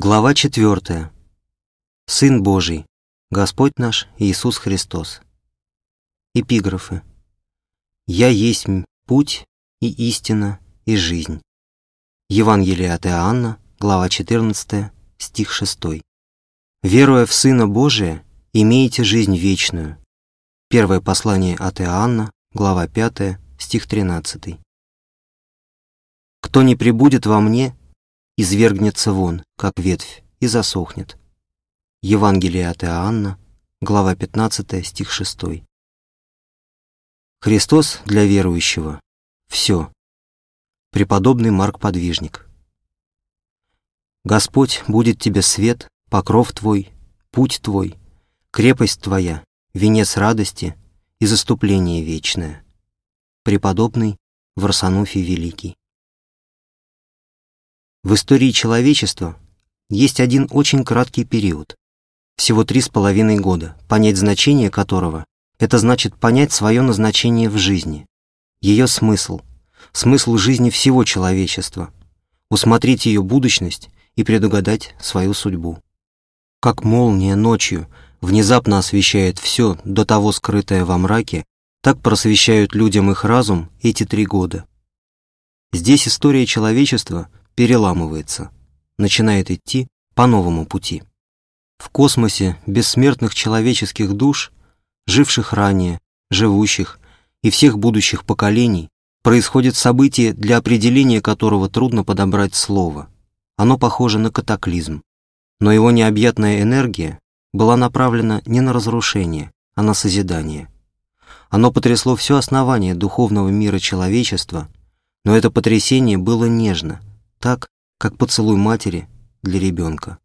Глава 4. Сын Божий, Господь наш Иисус Христос. Эпиграфы. «Я есть путь и истина и жизнь». Евангелие от Иоанна, глава 14, стих 6. «Веруя в Сына Божия, имеете жизнь вечную». Первое послание от Иоанна, глава 5, стих 13. «Кто не прибудет во мне, извергнется вон, как ветвь, и засохнет. Евангелие от Иоанна, глава 15, стих 6. Христос для верующего – все. Преподобный Марк Подвижник. Господь будет тебе свет, покров твой, путь твой, крепость твоя, венец радости и заступление вечное. Преподобный Варсануфий Великий. В истории человечества есть один очень краткий период, всего три с половиной года, понять значение которого – это значит понять свое назначение в жизни, ее смысл, смысл жизни всего человечества, усмотреть ее будущность и предугадать свою судьбу. Как молния ночью внезапно освещает все, до того скрытое во мраке, так просвещают людям их разум эти три года. Здесь история человечества переламывается, начинает идти по новому пути. В космосе бессмертных человеческих душ, живших ранее, живущих и всех будущих поколений, происходит событие, для определения которого трудно подобрать слово. Оно похоже на катаклизм, но его необъятная энергия была направлена не на разрушение, а на созидание. Оно потрясло все основание духовного мира человечества, но это потрясение было нежно, так, как поцелуй матери для ребенка.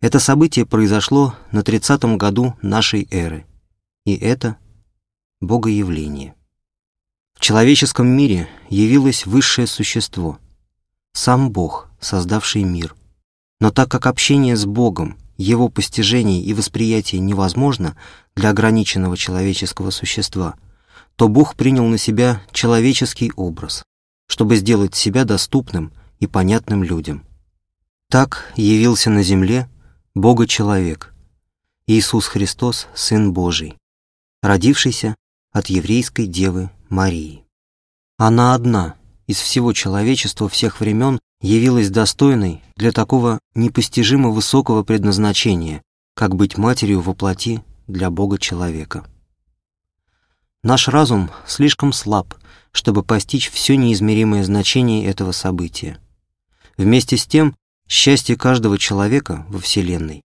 Это событие произошло на 30-м году нашей эры, и это богоявление. В человеческом мире явилось высшее существо, сам Бог, создавший мир. Но так как общение с Богом, его постижение и восприятие невозможно для ограниченного человеческого существа, то Бог принял на себя человеческий образ, чтобы сделать себя доступным и понятным людям. Так явился на земле Бога-человек, Иисус Христос, Сын Божий, родившийся от еврейской девы Марии. Она одна из всего человечества всех времен явилась достойной для такого непостижимо высокого предназначения, как быть матерью во плоти для Бога-человека. Наш разум слишком слаб, чтобы постичь все неизмеримое значение этого события. Вместе с тем, счастье каждого человека во Вселенной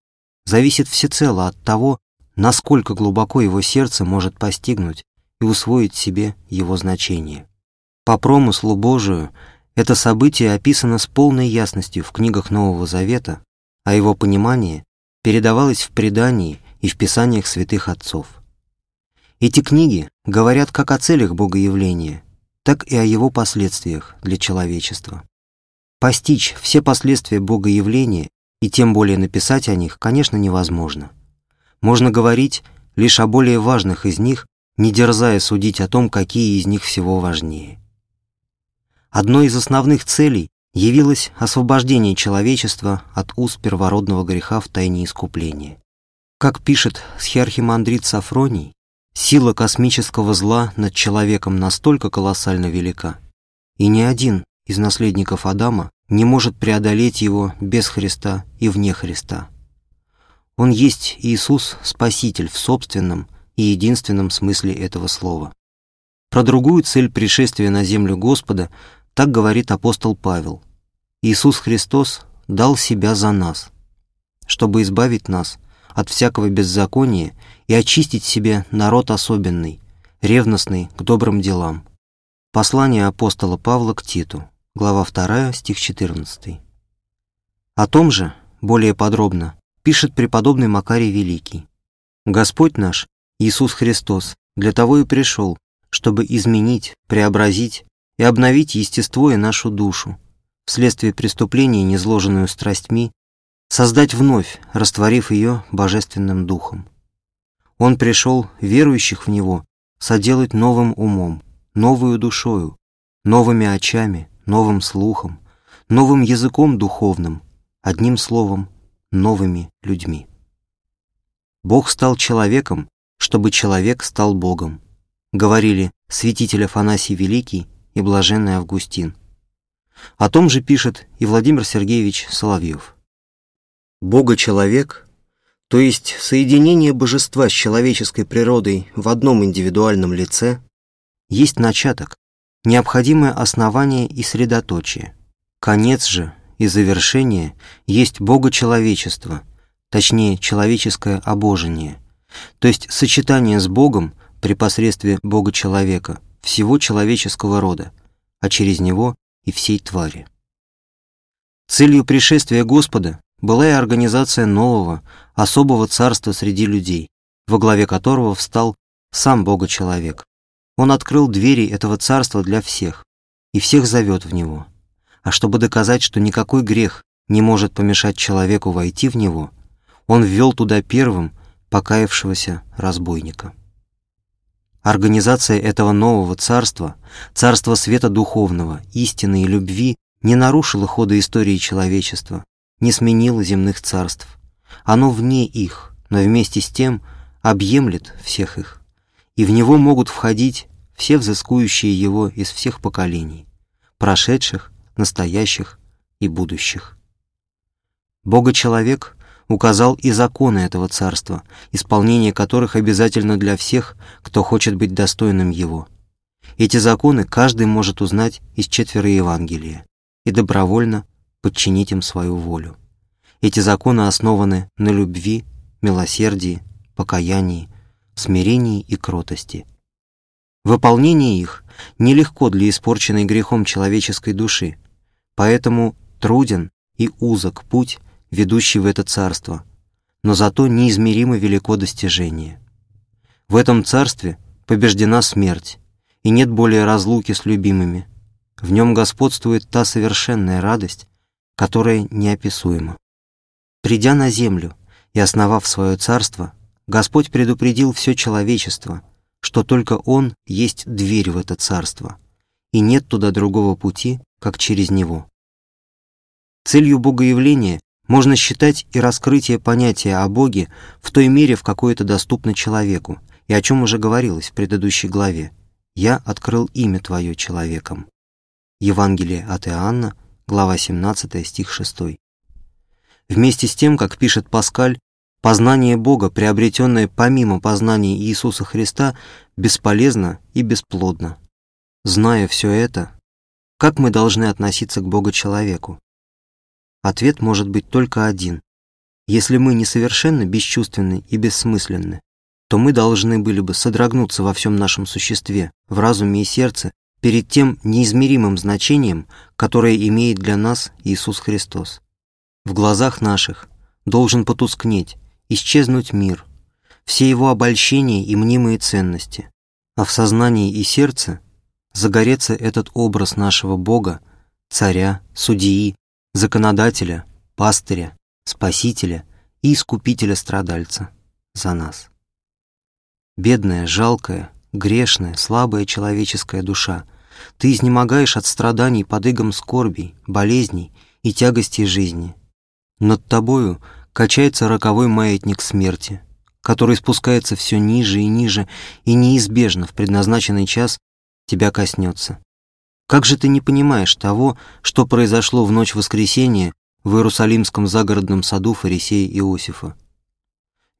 зависит всецело от того, насколько глубоко его сердце может постигнуть и усвоить себе его значение. По промыслу Божию это событие описано с полной ясностью в книгах Нового Завета, а его понимание передавалось в предании и в писаниях святых отцов. Эти книги говорят как о целях Богоявления, так и о его последствиях для человечества. Постичь все последствия Богоявления и тем более написать о них, конечно, невозможно. Можно говорить лишь о более важных из них, не дерзая судить о том, какие из них всего важнее. Одной из основных целей явилось освобождение человечества от уз первородного греха в тайне искупления. Как пишет схиархимандрит Сафроний, Сила космического зла над человеком настолько колоссально велика, и ни один из наследников Адама не может преодолеть его без Христа и вне Христа. Он есть Иисус Спаситель в собственном и единственном смысле этого слова. Про другую цель пришествия на землю Господа так говорит апостол Павел. Иисус Христос дал себя за нас, чтобы избавить нас от всякого беззакония и очистить себе народ особенный, ревностный к добрым делам. Послание апостола Павла к Титу, глава 2, стих 14. О том же, более подробно, пишет преподобный Макарий Великий. «Господь наш, Иисус Христос, для того и пришел, чтобы изменить, преобразить и обновить естество и нашу душу, вследствие преступления, незложенную страстьми, создать вновь, растворив ее божественным духом. Он пришел верующих в Него соделать новым умом, новую душою, новыми очами, новым слухом, новым языком духовным, одним словом, новыми людьми. Бог стал человеком, чтобы человек стал Богом, говорили святитель Афанасий Великий и блаженный Августин. О том же пишет и Владимир Сергеевич Соловьев. Бога-человек, то есть соединение божества с человеческой природой в одном индивидуальном лице, есть начаток, необходимое основание и средоточие. Конец же и завершение есть Бога-человечество, точнее, человеческое обожение, то есть сочетание с Богом при посредстве Бога-человека всего человеческого рода, а через него и всей твари. Целью пришествия Господа была и организация нового, особого царства среди людей, во главе которого встал сам Бога-человек. Он открыл двери этого царства для всех, и всех зовет в него. А чтобы доказать, что никакой грех не может помешать человеку войти в него, он ввел туда первым покаявшегося разбойника. Организация этого нового царства, царства света духовного, истины и любви, не нарушила хода истории человечества, не сменила земных царств. Оно вне их, но вместе с тем объемлет всех их, и в него могут входить все взыскующие его из всех поколений, прошедших, настоящих и будущих. Бога-человек указал и законы этого царства, исполнение которых обязательно для всех, кто хочет быть достойным его. Эти законы каждый может узнать из четверо Евангелия и добровольно подчинить им свою волю. Эти законы основаны на любви, милосердии, покаянии, смирении и кротости. Выполнение их нелегко для испорченной грехом человеческой души, поэтому труден и узок путь, ведущий в это царство, но зато неизмеримо велико достижение. В этом царстве побеждена смерть, и нет более разлуки с любимыми. В нем господствует та совершенная радость, которая неописуема. Придя на землю и основав свое царство, Господь предупредил все человечество, что только Он есть дверь в это царство, и нет туда другого пути, как через него. Целью Богоявления можно считать и раскрытие понятия о Боге в той мере, в какой это доступно человеку, и о чем уже говорилось в предыдущей главе. «Я открыл имя Твое человеком». Евангелие от Иоанна, глава 17, стих 6. Вместе с тем, как пишет Паскаль, познание Бога, приобретенное помимо познания Иисуса Христа, бесполезно и бесплодно. Зная все это, как мы должны относиться к Бога-человеку? Ответ может быть только один. Если мы несовершенно бесчувственны и бессмысленны, то мы должны были бы содрогнуться во всем нашем существе, в разуме и сердце, перед тем неизмеримым значением, которое имеет для нас Иисус Христос. В глазах наших должен потускнеть, исчезнуть мир, все его обольщения и мнимые ценности, а в сознании и сердце загореться этот образ нашего Бога, царя, судьи, законодателя, пастыря, спасителя и искупителя-страдальца за нас. Бедная, жалкая, грешная, слабая человеческая душа, ты изнемогаешь от страданий под игом скорбей, болезней и тягостей жизни. Над тобою качается роковой маятник смерти, который спускается все ниже и ниже и неизбежно в предназначенный час тебя коснется. Как же ты не понимаешь того, что произошло в ночь воскресения в Иерусалимском загородном саду фарисея Иосифа?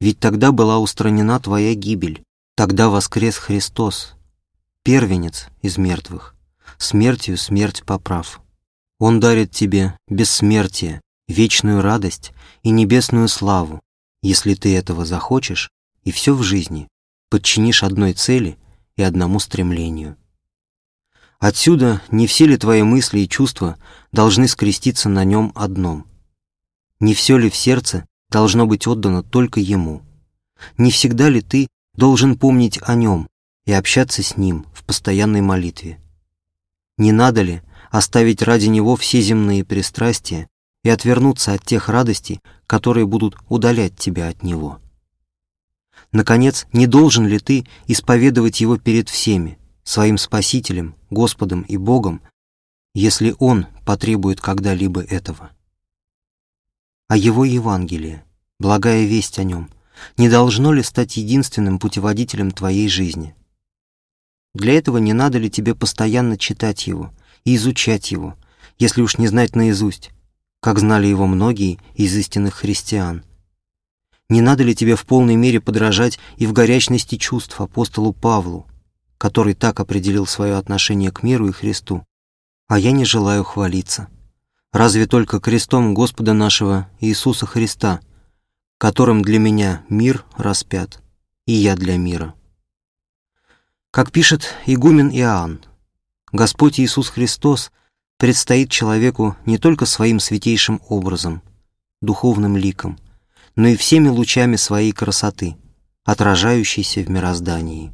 Ведь тогда была устранена твоя гибель, тогда воскрес Христос, первенец из мертвых, смертью смерть поправ. Он дарит тебе бессмертие, вечную радость и небесную славу, если ты этого захочешь, и все в жизни подчинишь одной цели и одному стремлению. Отсюда не все ли твои мысли и чувства должны скреститься на нем одном? Не все ли в сердце должно быть отдано только ему? Не всегда ли ты должен помнить о нем и общаться с ним в постоянной молитве? Не надо ли оставить ради него все земные пристрастия и отвернуться от тех радостей, которые будут удалять тебя от него? Наконец, не должен ли ты исповедовать его перед всеми, своим Спасителем, Господом и Богом, если Он потребует когда-либо этого. а Его Евангелие, благая весть о нем, не должно ли стать единственным путеводителем твоей жизни? Для этого не надо ли тебе постоянно читать его и изучать его, если уж не знать наизусть, как знали его многие из истинных христиан? Не надо ли тебе в полной мере подражать и в горячности чувств апостолу Павлу, который так определил свое отношение к миру и Христу? А я не желаю хвалиться. Разве только крестом Господа нашего Иисуса Христа, которым для меня мир распят, и я для мира. Как пишет игумен Иоанн, Господь Иисус Христос предстоит человеку не только своим святейшим образом, духовным ликом, но и всеми лучами своей красоты, отражающейся в мироздании.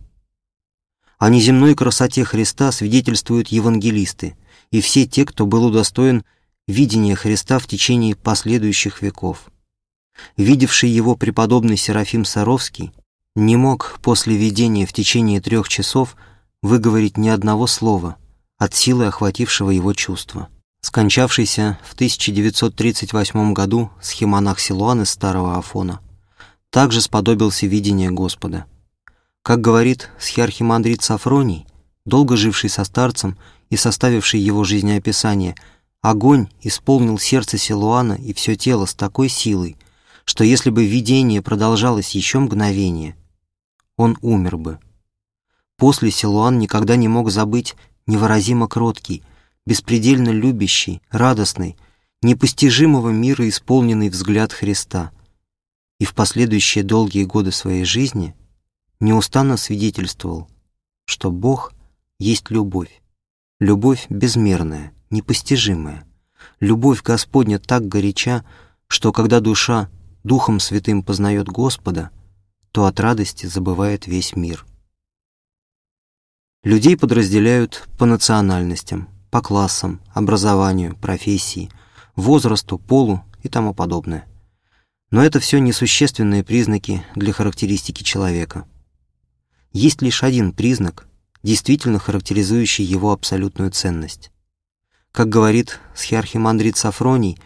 О неземной красоте Христа свидетельствуют евангелисты и все те, кто был удостоен видения Христа в течение последующих веков. Видевший его преподобный Серафим Саровский не мог после видения в течение трех часов выговорить ни одного слова от силы охватившего его чувства. Скончавшийся в 1938 году схемонах Силуан из Старого Афона также сподобился видения Господа. Как говорит схиархимандрит Сафроний, долго живший со старцем и составивший его жизнеописание, огонь исполнил сердце Силуана и все тело с такой силой, что если бы видение продолжалось еще мгновение, он умер бы. После Силуан никогда не мог забыть невыразимо кроткий, беспредельно любящий, радостный, непостижимого мира исполненный взгляд Христа, и в последующие долгие годы своей жизни неустанно свидетельствовал, что Бог есть любовь, любовь безмерная, непостижимая, любовь Господня так горяча, что когда душа Духом Святым познает Господа, то от радости забывает весь мир. Людей подразделяют по национальностям – по классам, образованию, профессии, возрасту, полу и тому подобное. Но это все несущественные признаки для характеристики человека. Есть лишь один признак, действительно характеризующий его абсолютную ценность. Как говорит схиархимандрит Сафроний,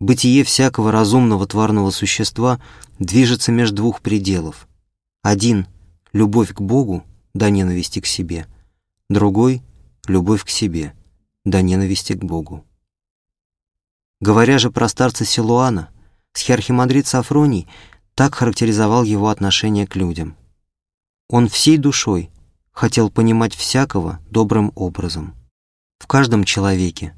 бытие всякого разумного тварного существа движется между двух пределов. Один — любовь к Богу до ненависти к себе, другой — любовь к себе — до ненависти к Богу. Говоря же про старца Силуана, схиархимандрит Сафроний так характеризовал его отношение к людям. Он всей душой хотел понимать всякого добрым образом. В каждом человеке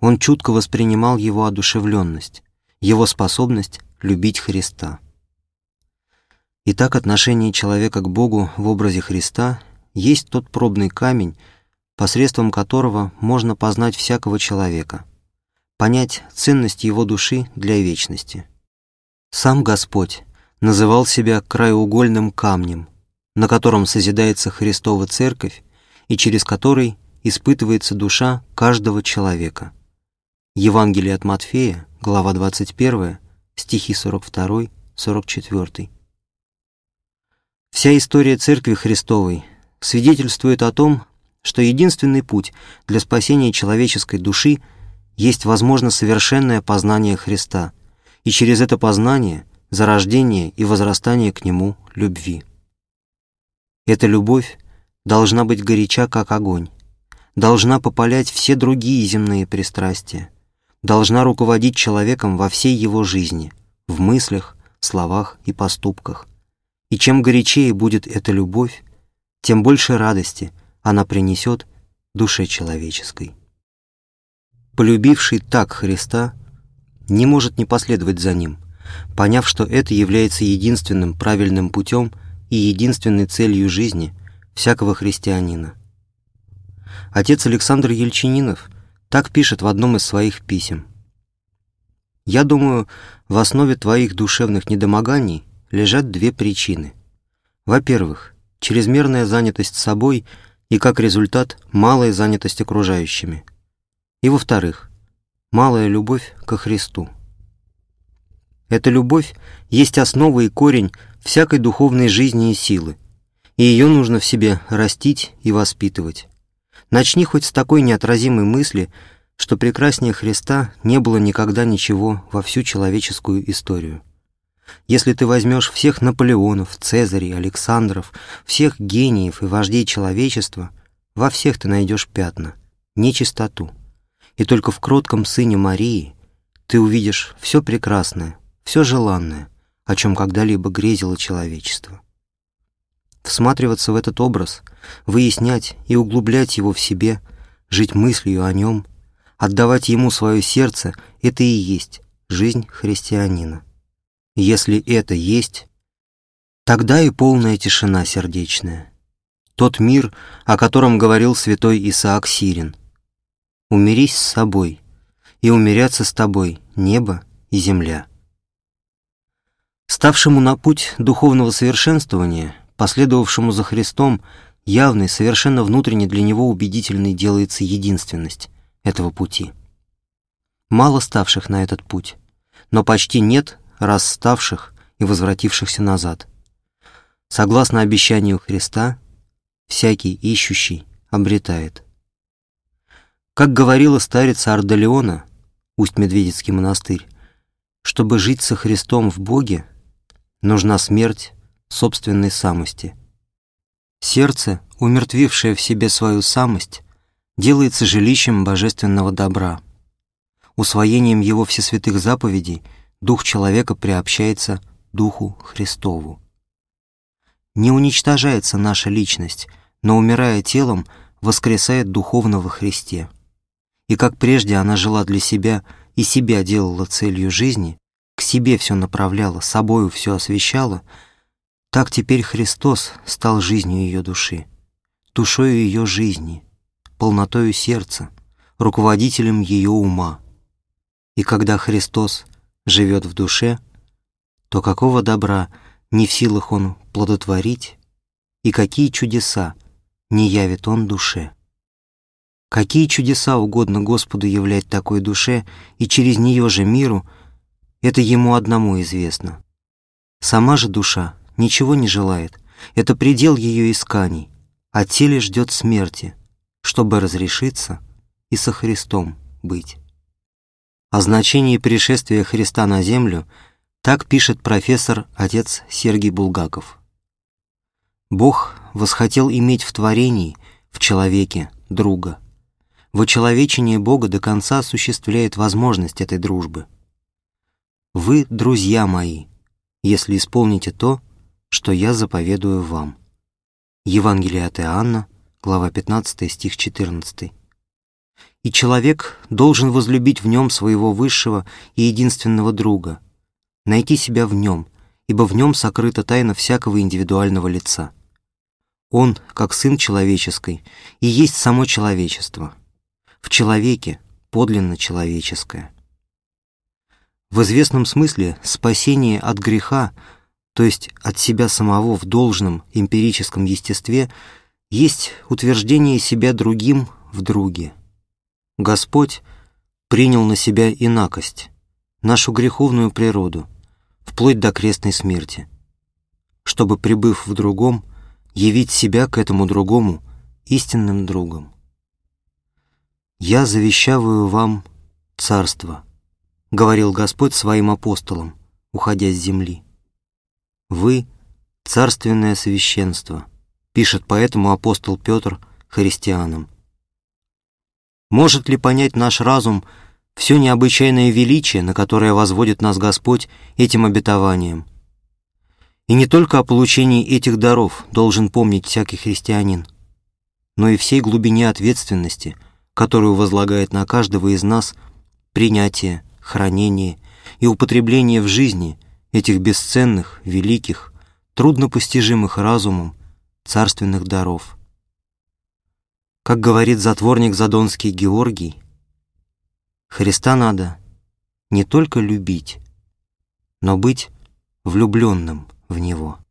он чутко воспринимал его одушевленность, его способность любить Христа. Итак, отношение человека к Богу в образе Христа есть тот пробный камень, посредством которого можно познать всякого человека, понять ценность его души для вечности. Сам Господь называл себя краеугольным камнем, на котором созидается Христова Церковь и через который испытывается душа каждого человека. Евангелие от Матфея, глава 21, стихи 42-44. Вся история Церкви Христовой свидетельствует о том, что единственный путь для спасения человеческой души есть, возможно, совершенное познание Христа, и через это познание – зарождение и возрастание к Нему любви. Эта любовь должна быть горяча, как огонь, должна попалять все другие земные пристрастия, должна руководить человеком во всей его жизни, в мыслях, словах и поступках. И чем горячее будет эта любовь, тем больше радости – она принесет душе человеческой. Полюбивший так Христа не может не последовать за Ним, поняв, что это является единственным правильным путем и единственной целью жизни всякого христианина. Отец Александр Ельчининов так пишет в одном из своих писем. «Я думаю, в основе твоих душевных недомоганий лежат две причины. Во-первых, чрезмерная занятость собой – и как результат малая занятость окружающими. И во-вторых, малая любовь ко Христу. Эта любовь есть основа и корень всякой духовной жизни и силы, и ее нужно в себе растить и воспитывать. Начни хоть с такой неотразимой мысли, что прекраснее Христа не было никогда ничего во всю человеческую историю. Если ты возьмешь всех Наполеонов, Цезарей, Александров, всех гениев и вождей человечества, во всех ты найдешь пятна, нечистоту. И только в кротком сыне Марии ты увидишь все прекрасное, все желанное, о чем когда-либо грезило человечество. Всматриваться в этот образ, выяснять и углублять его в себе, жить мыслью о нем, отдавать ему свое сердце — это и есть жизнь христианина. Если это есть, тогда и полная тишина сердечная. Тот мир, о котором говорил святой Исаак Сирин. «Умирись с собой, и умирятся с тобой небо и земля». Ставшему на путь духовного совершенствования, последовавшему за Христом, явной, совершенно внутренне для него убедительной делается единственность этого пути. Мало ставших на этот путь, но почти нет расставших и возвратившихся назад. Согласно обещанию Христа, всякий ищущий обретает. Как говорила старица Ардалеона, Усть-Медведицкий монастырь, чтобы жить со Христом в Боге, нужна смерть собственной самости. Сердце, умертвившее в себе свою самость, делается жилищем божественного добра. Усвоением его всесвятых заповедей – дух человека приобщается Духу Христову. Не уничтожается наша личность, но, умирая телом, воскресает духовно во Христе. И как прежде она жила для себя и себя делала целью жизни, к себе все направляла, собою все освещала, так теперь Христос стал жизнью ее души, душою ее жизни, полнотою сердца, руководителем ее ума. И когда Христос живет в душе, то какого добра не в силах он плодотворить, и какие чудеса не явит он душе. Какие чудеса угодно Господу являть такой душе и через нее же миру, это ему одному известно. Сама же душа ничего не желает, это предел ее исканий, а теле ждет смерти, чтобы разрешиться и со Христом быть. О значении пришествия Христа на землю так пишет профессор отец Сергий Булгаков. Бог восхотел иметь в творении, в человеке, друга. Вочеловечение Бога до конца осуществляет возможность этой дружбы. Вы, друзья мои, если исполните то, что я заповедую вам. Евангелие от Иоанна, глава 15, стих 14 и человек должен возлюбить в нем своего высшего и единственного друга, найти себя в нем, ибо в нем сокрыта тайна всякого индивидуального лица. Он, как Сын человеческий, и есть само человечество. В человеке подлинно человеческое. В известном смысле спасение от греха, то есть от себя самого в должном эмпирическом естестве, есть утверждение себя другим в друге. Господь принял на себя инакость, нашу греховную природу, вплоть до крестной смерти, чтобы, прибыв в другом, явить себя к этому другому истинным другом. «Я завещаваю вам царство», — говорил Господь своим апостолам, уходя с земли. «Вы — царственное священство», — пишет поэтому апостол Петр христианам. Может ли понять наш разум все необычайное величие, на которое возводит нас Господь этим обетованием? И не только о получении этих даров должен помнить всякий христианин, но и всей глубине ответственности, которую возлагает на каждого из нас принятие, хранение и употребление в жизни этих бесценных, великих, труднопостижимых разумом царственных даров – как говорит затворник Задонский Георгий, Христа надо не только любить, но быть влюбленным в Него.